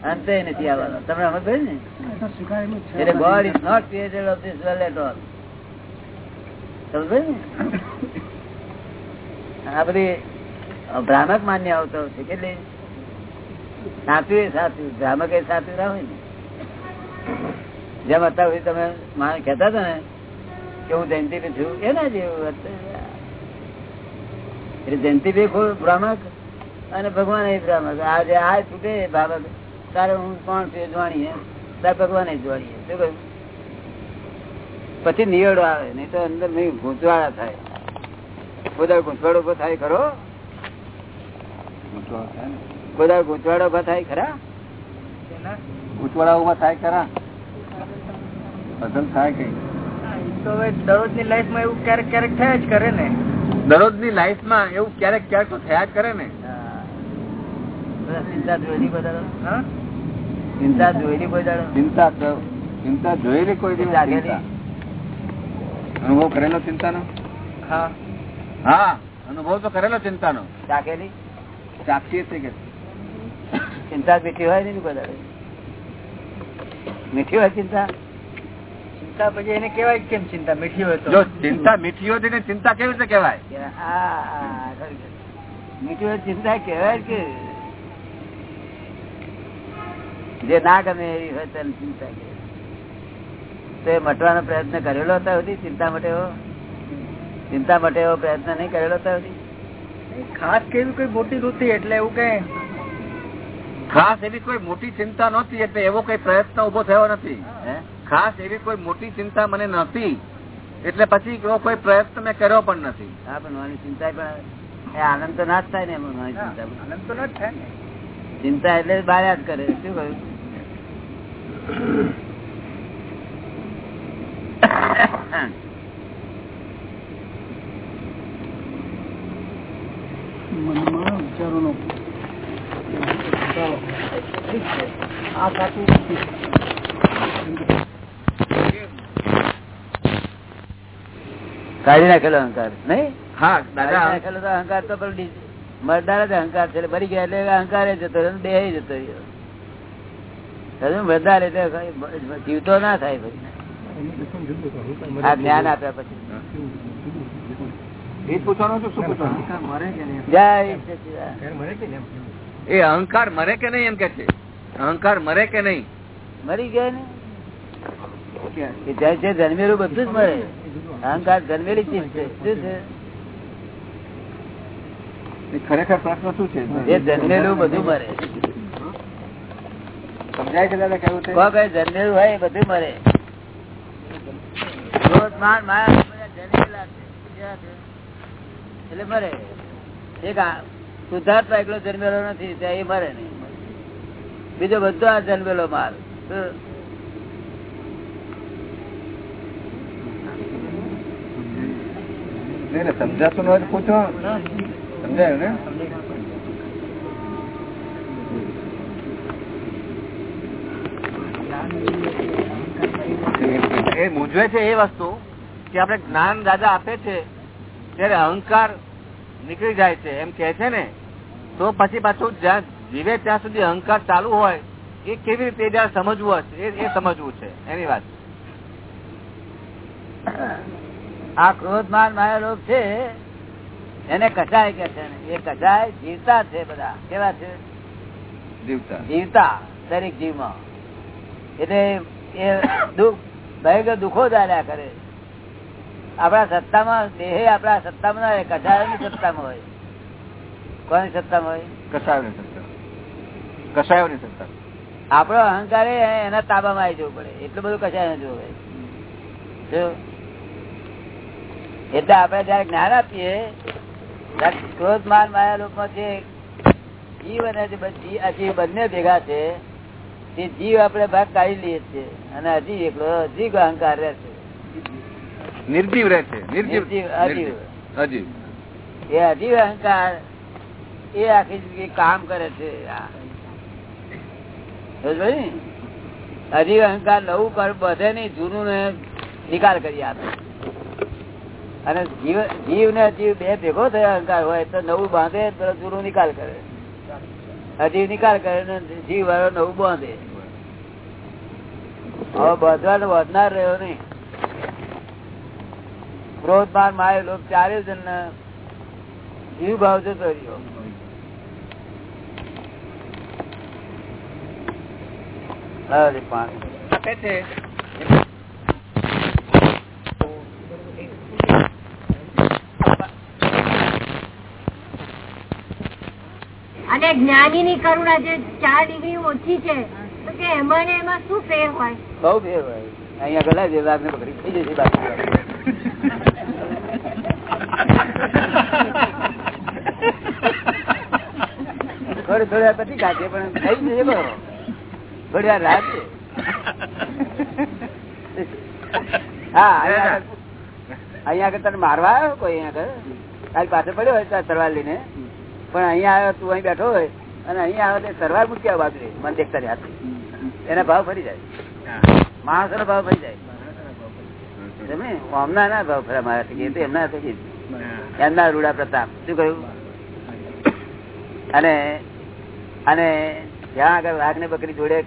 અંતે નથી આવવાનો તમને સમજ ને એટલે God is not created of this world at all સમજ ને? આ બધી ભ્રામક માન્ય આવતો છે કેટલી સાચું એ સાચું, ભ્રામક એ સાચું ના હોય ને જેમ અત્યાર તમે માણસ કહેતા હતા ને, કે હું જયંતિ છું, એના જેવું. એટલે જયંતિ બી ખૂબ ભ્રામક અને ભગવાન એ ભ્રામક. આજે આ છૂટે એ તારે હું કોણ છું જોવાની તારે ભગવાન જ જાણીએ. શું કહ્યું? પછી નિયડો આવે નહીં તો અંદર નહીં ગૂંચવાડા થાય. બધા ગુંચવાડો ઊભો થાય ખરો? બધા ગુંચવાડો ઊભા થાય ખરા? ગુંચવાડા ઊભા થાય ખરા? અસલ થાય કઈ. તો હવે લાઈફમાં એવું ક્યારેક ક્યારેક થયા જ કરે ને. દરરોજની લાઈફમાં એવું ક્યારેક ક્યારેક તો થયા જ કરે ને. ચિંતા જોયેલી દાડો? ચિંતા જોયેલી દાડો? ચિંતા ચિંતા જોયેલી કોઈ દિવસ? અનુભવ કરેલો ચિંતાનો? હા. હા અનુભવ તો કરેલો ચિંતાનો. ચાકેલી સાક્ષી છે કે? ચિંતા મીઠી હોય નહીં બધા મીઠી હોય ચિંતા? ચિંતા પછી એને કેવાય કેમ ચિંતા? મીઠી હોય તો. ચિંતા મીઠી હોતી ને ચિંતા કેવી રીતે કેવાય મીઠી હોય ચિંતા કેવાય કે જે ના ગમે એવી હોય તેને ચિંતા તો એ મટવાનો પ્રયત્ન કરેલો હતો સુધી ચિંતા માટે ચિંતા માટે એવો પ્રયત્ન નહીં કરેલો હતો સુધી ખાસ કેવી કોઈ મોટી નહોતી એટલે એવું કે ખાસ એવી કોઈ મોટી ચિંતા નહોતી એટલે એવો કઈ પ્રયત્ન ઊભો થયો નથી હે? ખાસ એવી કોઈ મોટી ચિંતા મને નથી. એટલે પછી કોઈ પ્રયત્ન મેં કર્યો પણ નથી. હા પણ ચિંતા પણ આનંદ તો ના જ થાય ને એમાં ચિંતા આનંદ તો ન જ થાય ને. ચિંતા એટલે બાર જ કરે શું કહ્યું? મનમાં વિચારોનો આ સાચું કાઢી નાખેલો અહંકાર. નહીં? હા દાદા. નાખેલો તો અહંકાર તો મરદાર જ અહંકાર છે. મરી ગયા એટલે અહંકાર જતો રહ્યો દેહ જતો રહ્યો. મરદાર એટલે જીવતો ના થાય પછી. આ જ્ઞાન આપ્યા પછી. એ જ પૂછવાનું છું શું પૂછવાનું? જય સચિદાનંદ. એ અહંકાર મરે કે નહીં એમ કે છે? અહંકાર મરે કે નહીં? મરી ગયા ને? કે જન્મેલું બધું જ મરે. અહંકાર જન્મેલી ચીજ છે. શું છે? ખરેખર પ્રશ્ન શું છે? એ જન્મેલું બધું મરે. સમજાય છે દાદા જન્મેલું હોય એ બધું મરે? એટલે મરે. એક એકલો જન્મેલો નથી ત્યાં એ મરે નહીં. બીજો બધો આ જન્મેલો માલ. ને સમજાતું ન હોય સમજાયું ને? એ મૂંઝવે છે એ વસ્તુ કે આપણે જ્ઞાન દાદા આપે છે, ત્યારે અહંકાર નીકળી જાય છે. એમ કે છે ને, તો પછી પાછું જ્યાં જીવે ત્યાં સુધી અહંકાર ચાલુ હોય, એ કેવી રીતે જયારે સમજવું હશે? એ સમજવું છે. એની વાત. આ ક્રોધ માન માયા રોગ છે? એને કસાય કે છે એ કસાય જીવતા છે બધા. કેવા છે? જીવતા. જીવતા દરેક જીવમાં. એટલે એ દુઃખ ભયંકર દુઃખો ચાલ્યા કરે. આપણા સત્તામાં દેહે આપણા સત્તામાં ના હોય કસાયોની સત્તામાં હોય. કોની સત્તામાં હોય? કસાયોની સત્તા. કસાયોની સત્તા. આપણો અહંકાર એના તાબામાં આવી જવું પડે. એટલું બધું કચાય ન જોવે. એટલે આપણે જયારે જ્ઞાન આપીએ ક્રોધ માન માયા લોકો જે જીવ અને અજીવ બંને ભેગા છે તે જીવ આપણે ભાગ કાઢી લઈએ છીએ અને અજીવ એકલો અજીવ અહંકાર રહે છે. નિર્જીવ રહે છે. નિર્જીવ નિર્જીવ, અજીવ. અજીવ. એ અજીવ અહંકાર એ આખી જિંદગી કામ કરે છે? અજીવ અહંકાર નવું કર બધે નહીં જૂનું ને નિકાલ કરી આપે. અને જીવ જીવ ને અજીવ બે ભેગો થયો અહંકાર હોય તો નવું બાંધે તો જૂનું નિકાલ કરે. અજીવ નિકાલ કરે ને જીવ વાળો નવું બાંધે. હવે બાંધવાનો વધનાર રહ્યો નહીં. ક્રોધ માર માય લોક ચારે જણ જીવ ભાવ જતો રહ્યો. પાણી છે. અને જ્ઞાની ની કરુણા જે ચાર ડિગ્રી ઓછી છે, તો કે એમાં એમાં શું ફેર હોય? બહુ ફેર હોય. અહીંયા ગલા જે વાઘ ને પકડી થઈ જશે થોડી પછી કાઢીએ પણ થઈ જશે બરો થોડી હા, અહીંયા આગળ- તને મારવા આવ્યો કોઈ? અહીંયા આગળ? તારી પાછળ પડ્યો હોય તાર તરવાર લઈને? પણ અહીંયા આવ્યો, તું અહીં બેઠો હોય અને અહીંયા આવે તો તરવાર મૂકી આવે બાજુ મને દેખતા રે હાથે. એના ભાવ ફરી જાય. માણસો નો ભાવ ફરી જાય. તમે ફર્યા મારા એ તો એમના રૂડા પ્રતાપ. શું કહ્યું? અને અને જ્યાં આગળ વાઘ ને બકરી જોડે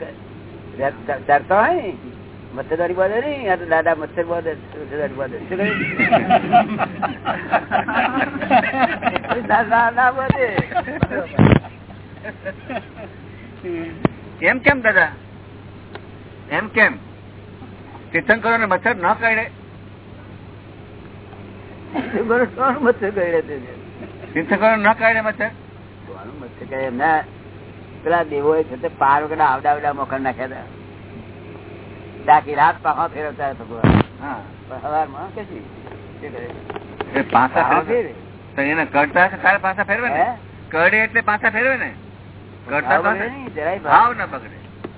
ચરતા હોય મચ્છરદારી બોલે નઈ આ તો દાદા મચ્છર બોલે મચ્છરદારી બોલે. દાદા ના ના ના બોલે. એમ કેમ દાદા? એમ કેમ? તીર્થંકરો ને મચ્છર ન કરડે મચ્છર કરડે તીર્થંકરો ન કરડે મચ્છર? મચ્છર કરડે? એમના પેલા દેવો છે તે પાર વગેરે આવડા આવડા મોકલ નાખ્યા હતા. ડાકી રાત પાહા ફેરવતા ભગવાન. સવારમાં કશું શું કરે? એ પાછા પાહા ફેરવે. ફેરે. તો એને કરતા તારે પાછા ફેરવે ને? કરડે એટલે પાછા ફેરવે ને? કરતા ભાવ બગડે પાછા નહીં, જરાય ભાવ. ભાવ. ના બગડે.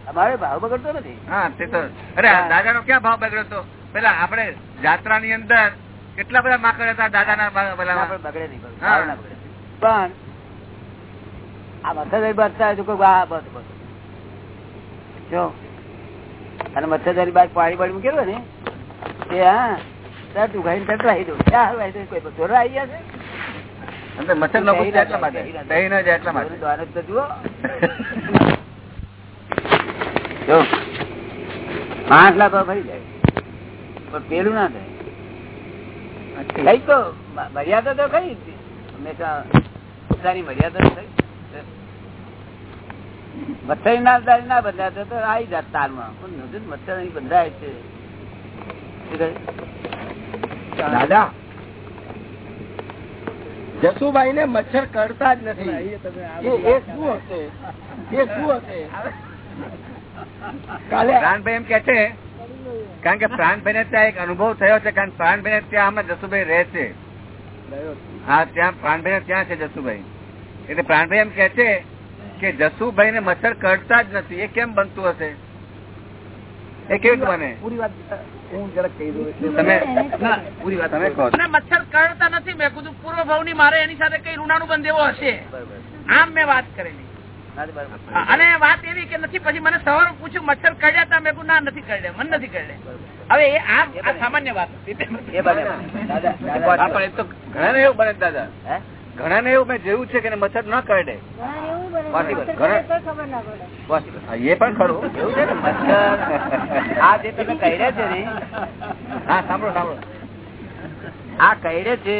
અમારે ભાવ બગડતો નથી. હા તે તો અરે દાદા નો ક્યાં ભાવ બગડ્યો તો? પેલા આપડે જાત્રા ની અંદર કેટલા બધા માકડ હતા દાદા ના બગડે નહીં. પણ આ બધા બસ. જો અને મચ્છરદારી બાદ પાણી પાણી મૂકેલું ને એ હા તું તરત રાહી દઉં. ક્યાં? કોઈ ચોરો આવી ગયા છે. મચ્છર ન એટલા માટે. દહી ન જાય. એટલા માટે. તો જુઓ. જો. પાંચ લાખ ફરી જાય. પણ પેલું ના થાય. કઈ તો મર્યાદા તો કઈ હંમેશા પોતાની મર્યાદા કઈ મચ્છર ના દાડી ના બંધાય તો આવી જાત તારમાં. પણ નજર મચ્છર અહીં બંધાય છે. દાદા જસુભાઈ ને મચ્છર કરતા જ નથી. એ- એ શું હશે? એ શું હશે? કાલે પ્રાણભાઈ એમ કે છે કારણ કે પ્રાણભાઈ ને ત્યાં એક અનુભવ થયો છે કારણ પ્રાણભાઈ ને ત્યાં હમણાં જસુભાઈ રહે છે. હા ત્યાં પ્રાણભાઈ ત્યાં છે જસુભાઈ. એટલે પ્રાણભાઈ એમ કે છે કે જસુભાઈ ને મચ્છર કરતા જ નથી. એ કેમ બનતું હશે? એ કેવી બને? પૂરી વાત હું જરાક કહી દઉં તમે પૂરી વાત તમે કહો. મચ્છર કરતા નથી. મેં કીધું પૂર્વ ભાવની મારે એની સાથે કઈ ઋણાનું બંધેવો હશે? આમ મેં વાત કરેલી. અને વાત એવી કે નથી પછી મને સવાર પૂછ્યું મચ્છર કરડ્યા તા? મેં ના નથી કરડ્યા મને નથી કરડ્યા હવે એ આ આ સામાન્ય વાત. હતી. એ બને. બને. દાદા પણ એ તો ઘણા એવું બને દાદા. હે? ઘણા ને એવું મેં જોયું છે કે મચ્છર ના કરડે એ પણ ખરું. એવું છે ને મચ્છર આ જે તમે કહ્યા છે ને હા સાંભળો સાંભળો. આ કહેડે છે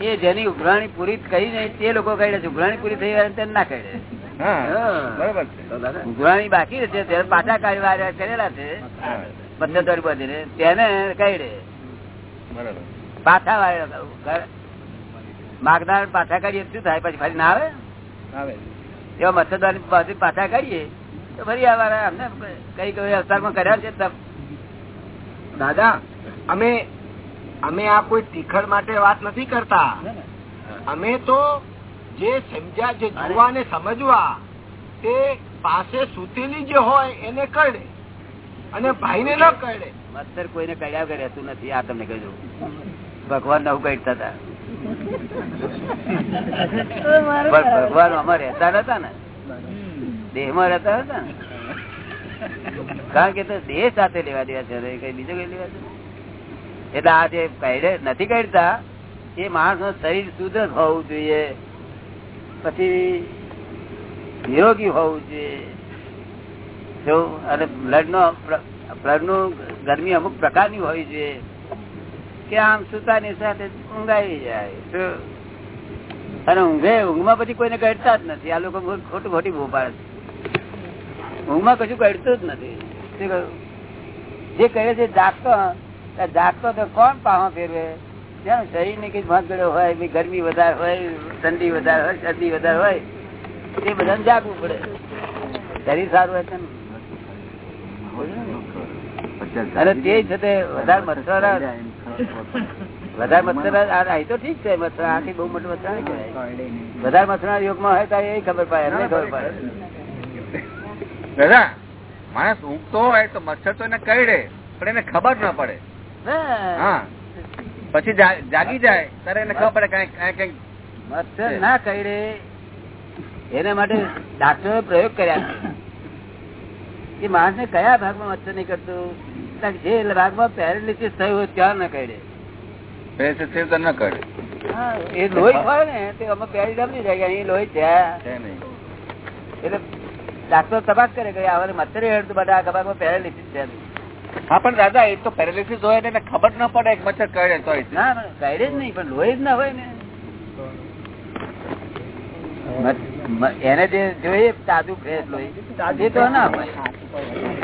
એ જેની ઉઘરાણી પૂરી કરી નહીં તે લોકો કહેડે છે. ઉઘરાણી પૂરી થઈ હોય તેને ના કહેડે હા હા. બરોબર છે. ઉઘરાણી બાકી છે ત્યારે પાછા કાર્યવાહ કરેલા છે. પંદર તેને કહેડે બરોબર. પાછા વાળે માગનાર પાછા કરીએ શું થાય? પછી ફરી ના આવે? આવે. એવા મચ્છરદાર પાછી પાછા કરીએ તો ફરી આ અમને કઈ કઈ અવતારમાં કર્યા છે દાદા અમે અમે આ કોઈ તીખડ માટે વાત નથી કરતા. અમે તો જે સમજ્યા જે જોવા ને સમજવા તે પાસે સુતેલી જે હોય એને કરડે. અને ભાઈ ને ન કરડે. મચ્છર કોઈને કર્યા વગર રહેતું નથી આ તમને કહ્યું ભગવાન નવું કઈતા હતા. ભગવાન આમાં રહેતા નતા ને. દેહમાં રહેતા હતા ને. કારણ કે દેહ સાથે લેવા દેવા છે કઈ બીજું કઈ લેવા એટલે આ જે કહે નથી કહેતા એ માણસનું શરીર શુદ્ધ હોવું જોઈએ. પછી નિરોગી હોવું જોઈએ. જો, અને બ્લડ નો બ્લડનું ગરમી અમુક પ્રકારની હોવી જોઈએ. કે આમ સુતાની સાથે ઊંઘાઈ જાય અને ઊંઘે, ઊંઘમાં પછી કોઈને કહેતા જ નથી આ લોકો ખોટું, ખોટી છે. ઊંઘમાં કશું કહેતું જ નથી? જે કહે છે જાગતો જાગતો તો કોણ પાહો ફેરવે જેનું શરીર ને કઈ ભાગડો હોય ગરમી વધારે હોય, ઠંડી વધારે હોય, શરદી વધારે હોય, એ બધાને જાગવું પડે શરીર સારું હોય છે ને. અને તે છે તે વધારે મચ્છર વધારે મચ્છર આ- તો ઠીક છે મચ્છર આથી બહુ મોટું મચ્છર વધારે મચ્છર યોગમાં હોય તો એ ખબર પડે એમને ખબર પડે. દાદા માણસ ઊંઘતો હોય તો મચ્છર તો એને કરડે પણ એને ખબર ના પડે. હા. પછી જાગી જાય ત્યારે એને ખબર પડે કઈ કઈ કઈ. મચ્છર ના કરડે એના માટે ડાક્ટરો પ્રયોગ કર્યા છે. એ માણસ ને કયા ભાગમાં મચ્છર નહીં કરતું? જે ભાગમાં પેરાલિસિસ થયું હોય ત્યાં ના કરડે પેસે છે ન કરે એ લોહી ફરે ને તે અમે પેરી ડબલી જાય કે લોહી છે. છે એટલે ડાક્ટર તપાસ કરે કે હવે મચ્છર હેડતું બધા પેરાલિસિસ છે હા પણ દાદા એ તો પેરાલિસિસ હોય ને ખબર ન પડે મચ્છર કરે તો ના પણ જ નહીં પણ લોહી જ ના હોય ને. એને જે જોઈએ તાજું ફ્રેશ લોહી. તાજે તો ના હોય.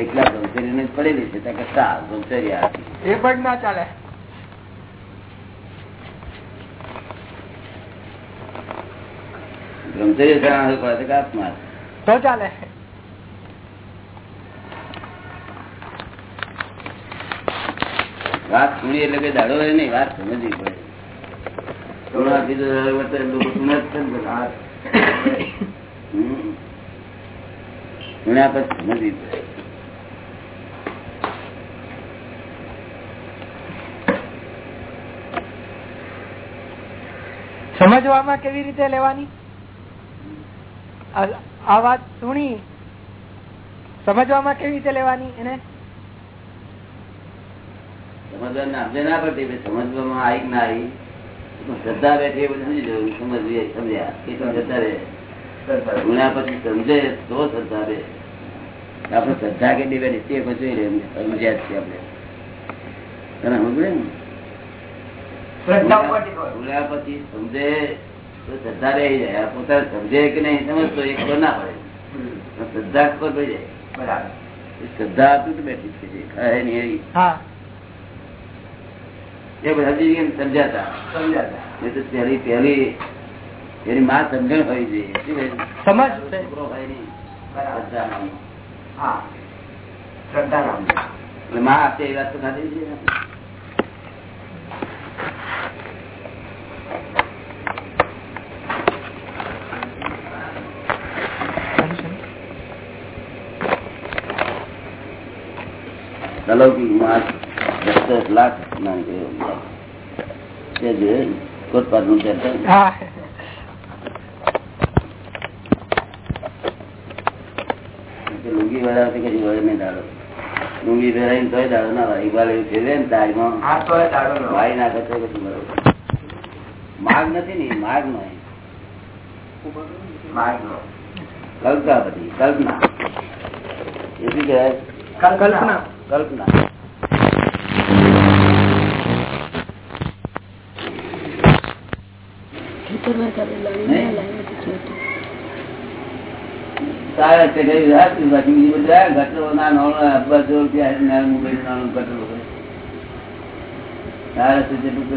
એકલા બ્રહ્મચર્ય ને પડેલી છે ત્યાં કરતા આ એ પણ ના ચાલે. બ્રહ્મચર્ય પડે કે આત્મા તો ચાલે. વાત સુણી એટલે કે દાડો એ નહીં વાત સમજવી પડે. થોડા હવે લોકો સુને જ સમજવી પડે. સમજવામાં કેવી રીતે લેવાની? આ- વાત સુણી. સમજવામાં કેવી રીતે લેવાની એને? સમજવામાં આવી ના આવી શ્રદ્ધા બેઠી એ બધું સમજી જવું સમજવી, સમજ્યા. એ પછી સમજે, તો શ્રદ્ધા રહે. આપણે શ્રદ્ધા કેટલી બેઠી તે પછી સમજ્યા છીએ આપણે. સમજે ને? ગુણ્યા પછી સમજે તો શ્રદ્ધા રહી જાય. આ સમજે કે નહીં સમજતો એ ખબર ના પડે. શ્રદ્ધા ખબર પડી જાય. શ્રદ્ધા આપી બેઠી છે ખરે નહીં એવી. એ બધા સમજાતા. સમજાતા. એ તો પહેલી પહેલી એની માં સમજણ હોય છે? સમજ છોકરો હોય નહીં. શ્રદ્ધા નામનો. શ્રદ્ધા નામ એટલે માં આપે એ વાત તો ખાધી છે. અલૌકિકમાં દસ દસ લાખ ના કહેવાય. તે જોયું ને? કોટપાટનું ચર્ચા ને? હા કે લુંગી વળાવતી કદી વળે નહીં દાડો લુંગી પહેરાઈને તોય દાડો ના વાય. ઇબાલ એવું ફેરવે ને તાજમાં ભાઈ ના કરતો પછી બરોબર. માર્ગ નથી ને માર્ગ નો કલ્પના બધી કલ્પના. એવી કહેવાય? કલ્પના. કલ્પના.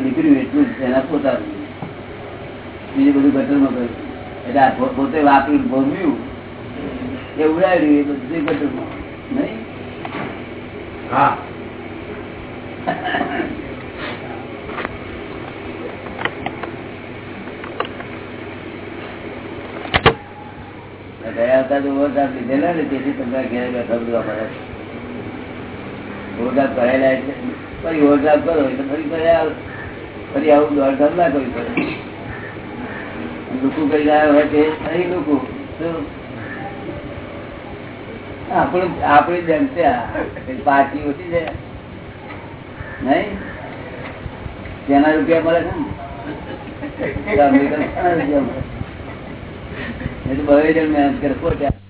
નીકળ્યું, એટલું બીજું બધું ગટરમાં ગયું. એટલે પોતે વાપર્યું ભોગવ્યું, એ ઉડાડ્યું, એ બધું ગટરમાં. નહીં? હા. હતા તો ફરી ફરી ફરી ફરી હોય તે અહીં લુકુ જેમ છે પાછી ઓછી છે. નહીં? તેના રૂપિયા મળે છે ને તો અમેરિકન શાના રૂપિયા મળે? એ તો બહુ જણ મહેનત કરે પોતે